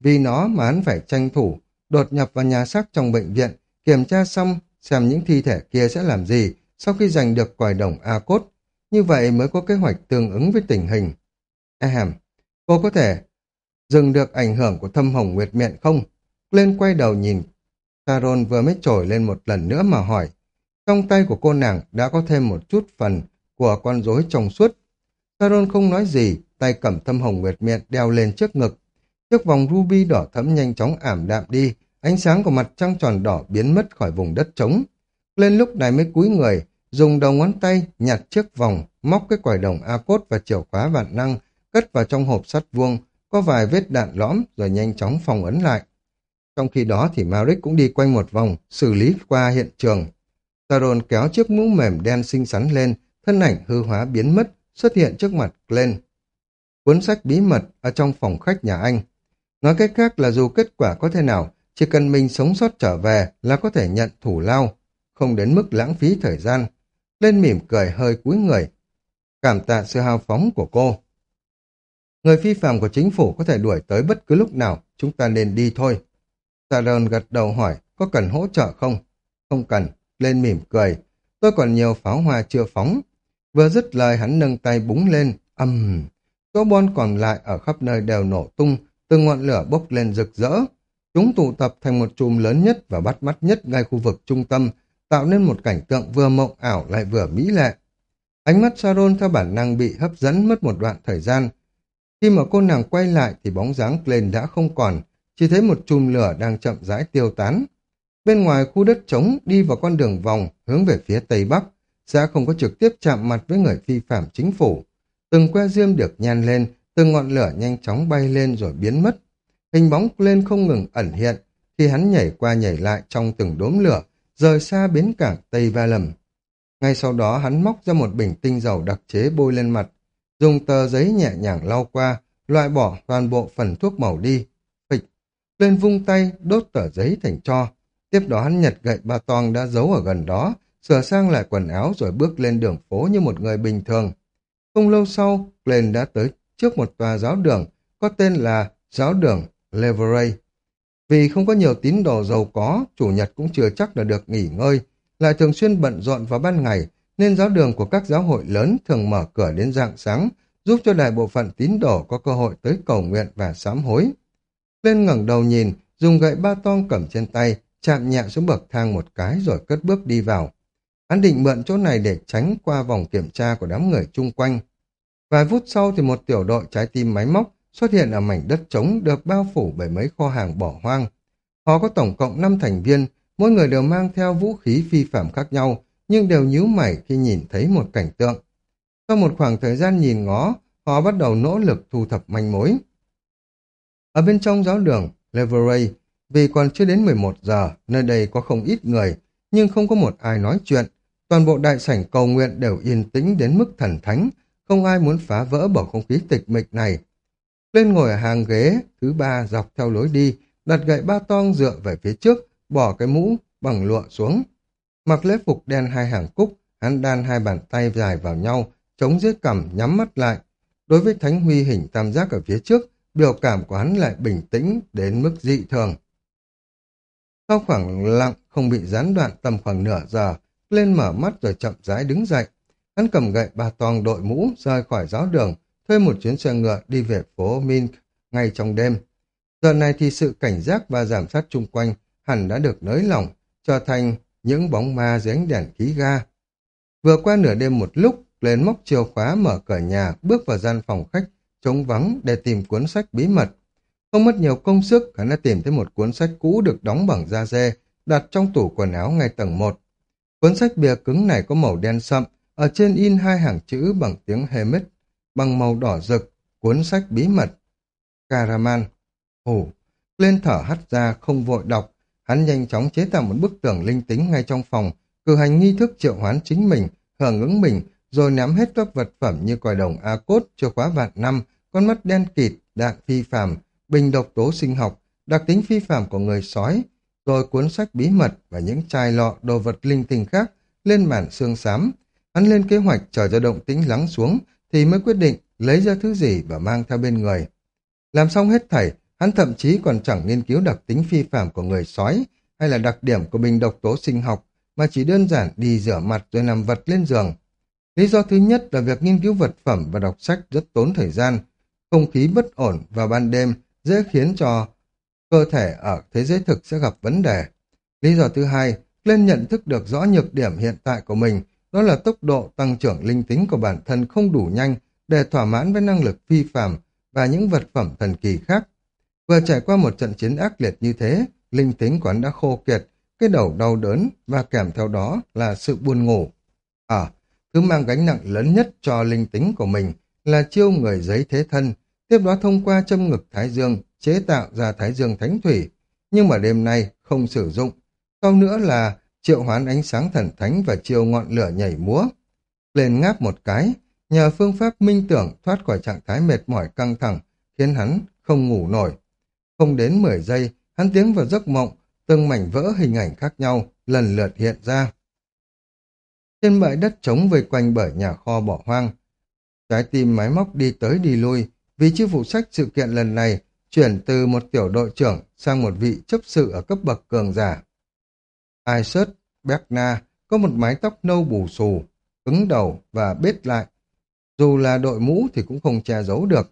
Vì nó mà hắn phải tranh thủ, đột nhập vào nhà xác trong bệnh viện, kiểm tra xong xem những thi thể kia sẽ làm gì sau khi giành được quài đồng A-cốt. Như vậy mới có kế hoạch tương ứng với tình hình. Ahem, cô có thể dừng được ảnh hưởng của thâm hồng nguyệt miệng không? Lên quay đầu nhìn, taron vừa mới trồi lên một lần nữa mà hỏi. Trong tay của cô nàng đã có thêm một chút phần của con rối trong suốt. taron không nói gì, tay cầm thâm hồng nguyệt miệng đeo lên trước ngực. Chiếc vòng ruby đỏ thẫm nhanh chóng ảm đạm đi, ánh sáng của mặt trăng tròn đỏ biến mất khỏi vùng đất trống. Lên lúc này mới cúi người, dùng đầu ngón tay nhặt chiếc vòng, móc cái quải đồng A-cốt và chìa khóa vạn năng, cất vào trong hộp sắt vuông, có vài vết đạn lõm rồi nhanh chóng phòng ấn lại. Trong khi đó thì Maric cũng đi quanh một vòng, xử lý qua hiện trường. Taron kéo chiếc mũ mềm đen xinh xắn lên, thân ảnh hư hóa biến mất, xuất hiện trước mặt Glenn. Cuốn sách bí mật ở trong phòng khách nhà anh. Nói cách khác là dù kết quả có thế nào, chỉ cần mình sống sót trở về là có thể nhận thủ lao, không đến mức lãng phí thời gian. Lên mỉm cười hơi cúi người. Cảm tạ sự hào phóng của cô. Người phi phạm của chính phủ có thể đuổi tới bất cứ lúc nào, chúng ta nên đi thôi. Saron gật đầu hỏi, có cần hỗ trợ không? Không cần, lên mỉm cười. Tôi còn nhiều pháo hoa chưa phóng. Vừa dứt lời hắn nâng tay búng lên, âm. Um. Số bon còn lại ở khắp nơi đều nổ tung, từng ngọn lửa bốc lên rực rỡ. Chúng tụ tập thành một chùm lớn nhất và bắt mắt nhất ngay khu vực trung tâm, tạo nên một cảnh tượng vừa mộng ảo lại vừa mỹ lệ. Ánh mắt Saron theo bản năng bị hấp dẫn mất một đoạn thời gian. Khi mà cô nàng quay lại thì bóng dáng lên đã không còn, chỉ thấy một chùm lửa đang chậm rãi tiêu tán. Bên ngoài khu đất trống đi vào con đường vòng hướng về phía tây bắc, sẽ không có trực tiếp chạm mặt với người phi phạm chính phủ. Từng que diêm được nhan lên, từng ngọn lửa nhanh chóng bay lên rồi biến mất. Hình bóng lên không ngừng ẩn hiện, khi hắn nhảy qua nhảy lại trong từng đốm lửa, rời xa bến cảng Tây Va Lầm. Ngay sau đó hắn móc ra một bình tinh dầu đặc chế bôi lên mặt, dùng tờ giấy nhẹ nhàng lau qua, loại bỏ toàn bộ phần thuốc màu đi. Phịch, lên vung tay, đốt tờ giấy thành cho. Tiếp đó hắn nhặt gậy ba toàn đã giấu ở gần đó, sửa sang lại quần áo rồi bước lên đường phố như một người bình thường. Không lâu sau, Glenn đã tới trước một tòa giáo đường có tên là giáo đường Leveray. Vì không có nhiều tín đồ giàu có, chủ nhật cũng chưa chắc là được nghỉ ngơi, lại thường xuyên bận rộn vào ban ngày, nên giáo đường của các giáo hội lớn thường mở cửa đến rạng sáng, giúp cho đại bộ phận tín đồ có cơ hội tới cầu nguyện và sám hối. Lên ngẩng đầu nhìn, dùng gậy ba tong cầm trên tay, chạm nhẹ xuống bậc thang một cái rồi cất bước đi vào. Hắn định mượn chỗ này để tránh qua vòng kiểm tra của đám người chung quanh. Vài phút sau thì một tiểu đội trái tim máy móc xuất hiện ở mảnh đất trống được bao phủ bởi mấy kho hàng bỏ hoang. Họ có tổng cộng 5 thành viên, mỗi người đều mang theo vũ khí phi phạm khác nhau, nhưng đều nhíu mày khi nhìn thấy một cảnh tượng. Sau một khoảng thời gian nhìn ngó, họ bắt đầu nỗ lực thu thập manh mối. Ở bên trong giáo đường, Leveray, vì còn chưa đến 11 giờ, nơi đây có không ít người, nhưng không có một ai nói chuyện. Toàn bộ đại sảnh cầu nguyện đều yên tĩnh đến mức thần thánh, không ai muốn phá vỡ bầu không khí tịch mịch này. Lên ngồi ở hàng ghế, thứ ba dọc theo lối đi, đặt gậy ba toang dựa về phía trước, bỏ cái mũ bằng lụa xuống. Mặc lễ phục đen hai hàng cúc, hắn đan hai bàn tay dài vào nhau, chống dưới cằm nhắm mắt lại. Đối với thánh huy hình tam giác ở phía trước, biểu cảm của hắn lại bình tĩnh đến mức dị thường. Sau khoảng lặng không bị gián đoạn tầm khoảng nửa giờ, lên mở mắt rồi chậm rãi đứng dậy. Hắn cầm gậy ba toang đội mũ rời khỏi giáo đường, thuê một chuyến xe ngựa đi về phố Mink ngay trong đêm. Giờ này thì sự cảnh giác và giảm sát chung quanh hẳn đã được nới lỏng, trở thành những bóng ma dưới ánh đèn khí ga. Vừa qua nửa đêm một lúc, lên móc chìa khóa mở cửa nhà, bước vào gian phòng khách, trống vắng để tìm cuốn sách bí mật. Không mất nhiều công sức, hắn đã tìm thấy một cuốn sách cũ được đóng bằng da dê, đặt trong tủ quần áo ngay tầng 1. Cuốn sách bìa cứng này có màu đen sậm, ở trên in hai hàng chữ bằng tiếng Hemet, bằng màu đỏ rực, cuốn sách bí mật. Karaman. Hủ. Lên thở hắt ra, không vội đọc. Hắn nhanh chóng chế tạo một bức tường linh tính ngay trong phòng, cử hành nghi thức triệu hoán chính mình, hưởng ứng mình, rồi ném hết các vật phẩm như còi đồng A cốt, chìa khóa vạn năm, con mắt đen kịt, đạn phi phàm, bình độc tố sinh học, đặc tính phi phàm của người sói, rồi cuốn sách bí mật và những chai lọ đồ vật linh tinh khác lên màn xương xám. Hắn lên kế hoạch chờ cho động tĩnh lắng xuống thì mới quyết định lấy ra thứ gì và mang theo bên người. Làm xong hết thảy, hắn thậm chí còn chẳng nghiên cứu đặc tính phi phạm của người sói hay là đặc điểm của bình độc tố sinh học mà chỉ đơn giản đi rửa mặt rồi nằm vật lên giường. Lý do thứ nhất là việc nghiên cứu vật phẩm và đọc sách rất tốn thời gian. Không khí bất ổn vào ban đêm dễ khiến cho cơ thể ở thế giới thực sẽ gặp vấn đề. Lý do thứ hai, lên nhận thức được rõ nhược điểm hiện tại của mình, đó là tốc độ tăng trưởng linh tính của bản thân không đủ nhanh để thỏa mãn với năng lực phi phàm và những vật phẩm thần kỳ khác. Vừa trải qua một trận chiến ác liệt như thế, linh tính của hắn đã khô kiệt, cái đầu đau đớn và kèm theo đó là sự buồn ngủ. À, thứ mang gánh nặng lớn nhất cho linh tính của mình là chiêu người giấy thế thân, tiếp đó thông qua châm ngực Thái Dương chế tạo ra Thái Dương Thánh Thủy, nhưng mà đêm nay không sử dụng. Sau nữa là triệu hoán ánh sáng thần thánh và chiêu ngọn lửa nhảy múa. Lên ngáp một cái, nhờ phương pháp minh tưởng thoát khỏi trạng thái mệt mỏi căng thẳng, khiến hắn không ngủ nổi. Không đến 10 giây, hắn tiếng vào giấc mộng, từng mảnh vỡ hình ảnh khác nhau lần lượt hiện ra. Trên bãi đất trống vây quanh bởi nhà kho bỏ hoang, trái tim máy móc đi tới đi lui, vì chưa phụ trách sự kiện lần này chuyển từ một tiểu đội trưởng sang một vị chấp sự ở cấp bậc cường giả. Isert Berna có một mái tóc nâu bù xù, cứng đầu và bết lại. Dù là đội mũ thì cũng không che giấu được.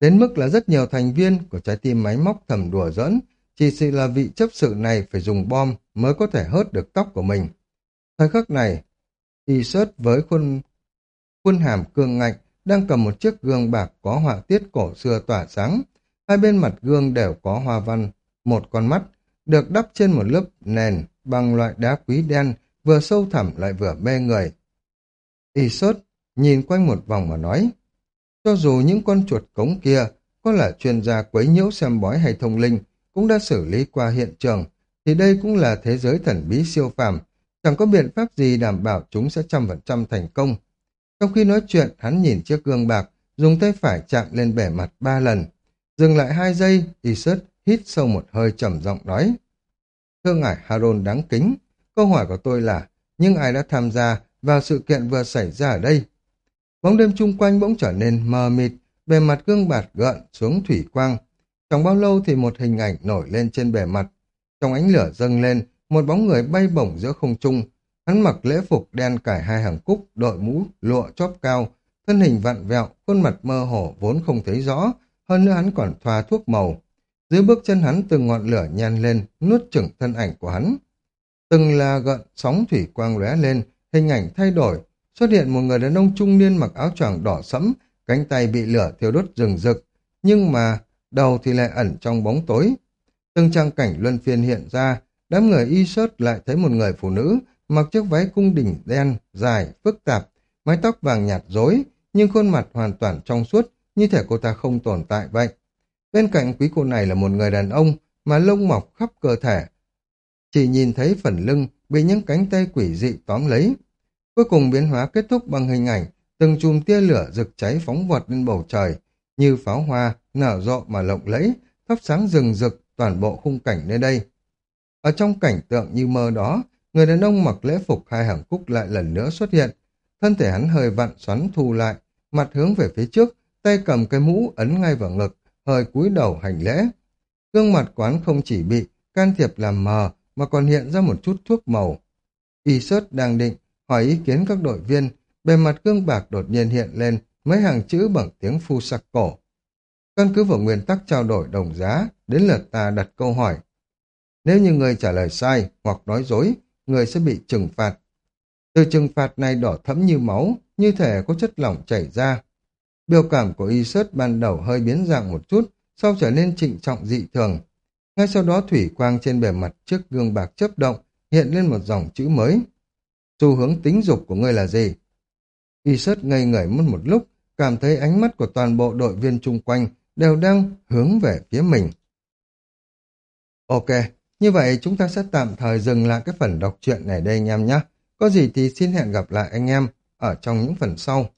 Đến mức là rất nhiều thành viên của trái tim máy móc thầm đùa dẫn chỉ sự là vị chấp sự này phải dùng bom mới có thể hớt được tóc của mình. Thời khắc này, Isert với khuôn, khuôn hàm cương ngạnh đang cầm một chiếc gương bạc có họa tiết cổ xưa tỏa sáng. Hai bên mặt gương đều có hoa văn, một con mắt, được đắp trên một lớp nền bằng loại đá quý đen, vừa sâu thẳm lại vừa mê người. Y sốt, nhìn quanh một vòng mà nói, cho dù những con chuột cống kia có là chuyên gia quấy nhiễu xem bói hay thông linh, cũng đã xử lý qua hiện trường, thì đây cũng là thế giới thần bí siêu phàm, chẳng có biện pháp gì đảm bảo chúng sẽ trăm phần trăm thành công. Trong khi nói chuyện, hắn nhìn chiếc gương bạc, dùng tay phải chạm lên bề mặt ba lần. Dừng lại hai giây, Iset hít sâu một hơi trầm giọng nói. Thưa ngài Haron đáng kính, câu hỏi của tôi là, nhưng ai đã tham gia vào sự kiện vừa xảy ra ở đây? Bóng đêm chung quanh bỗng trở nên mờ mịt, bề mặt gương bạc gợn xuống thủy quang. Trong bao lâu thì một hình ảnh nổi lên trên bề mặt. Trong ánh lửa dâng lên, một bóng người bay bổng giữa không trung. Hắn mặc lễ phục đen cải hai hàng cúc, đội mũ, lụa chóp cao, thân hình vặn vẹo, khuôn mặt mơ hồ vốn không thấy rõ, hơn nữa hắn còn thoa thuốc màu. Dưới bước chân hắn từng ngọn lửa nhan lên, nuốt chửng thân ảnh của hắn. Từng là gợn sóng thủy quang lóe lên, hình ảnh thay đổi, xuất hiện một người đàn ông trung niên mặc áo choàng đỏ sẫm, cánh tay bị lửa thiêu đốt rừng rực, nhưng mà đầu thì lại ẩn trong bóng tối. Từng trang cảnh luân phiên hiện ra, đám người y sớt lại thấy một người phụ nữ mặc chiếc váy cung đỉnh đen, dài, phức tạp, mái tóc vàng nhạt rối, nhưng khuôn mặt hoàn toàn trong suốt, như thể cô ta không tồn tại vậy. Bên cạnh quý cô này là một người đàn ông mà lông mọc khắp cơ thể. Chỉ nhìn thấy phần lưng bị những cánh tay quỷ dị tóm lấy. Cuối cùng biến hóa kết thúc bằng hình ảnh từng chùm tia lửa rực cháy phóng vọt lên bầu trời, như pháo hoa nở rộ mà lộng lẫy, thắp sáng rừng rực toàn bộ khung cảnh nơi đây. Ở trong cảnh tượng như mơ đó, người đàn ông mặc lễ phục hai hàng cúc lại lần nữa xuất hiện. Thân thể hắn hơi vặn xoắn thu lại, mặt hướng về phía trước, tay cầm cái mũ ấn ngay vào ngực, hơi cúi đầu hành lễ. Gương mặt quán không chỉ bị can thiệp làm mờ mà còn hiện ra một chút thuốc màu. Y sớt đang định hỏi ý kiến các đội viên, bề mặt gương bạc đột nhiên hiện lên mấy hàng chữ bằng tiếng phu sặc cổ. Căn cứ vào nguyên tắc trao đổi đồng giá, đến lượt ta đặt câu hỏi. Nếu như người trả lời sai hoặc nói dối, người sẽ bị trừng phạt. Từ trừng phạt này đỏ thẫm như máu, như thể có chất lỏng chảy ra. Biểu cảm của y sớt ban đầu hơi biến dạng một chút, sau trở nên trịnh trọng dị thường. Ngay sau đó thủy quang trên bề mặt trước gương bạc chớp động, hiện lên một dòng chữ mới. Xu hướng tính dục của ngươi là gì? Y sớt ngây ngẩy mất một lúc, cảm thấy ánh mắt của toàn bộ đội viên chung quanh đều đang hướng về phía mình. Ok, như vậy chúng ta sẽ tạm thời dừng lại cái phần đọc truyện này đây anh em nhé. Có gì thì xin hẹn gặp lại anh em ở trong những phần sau.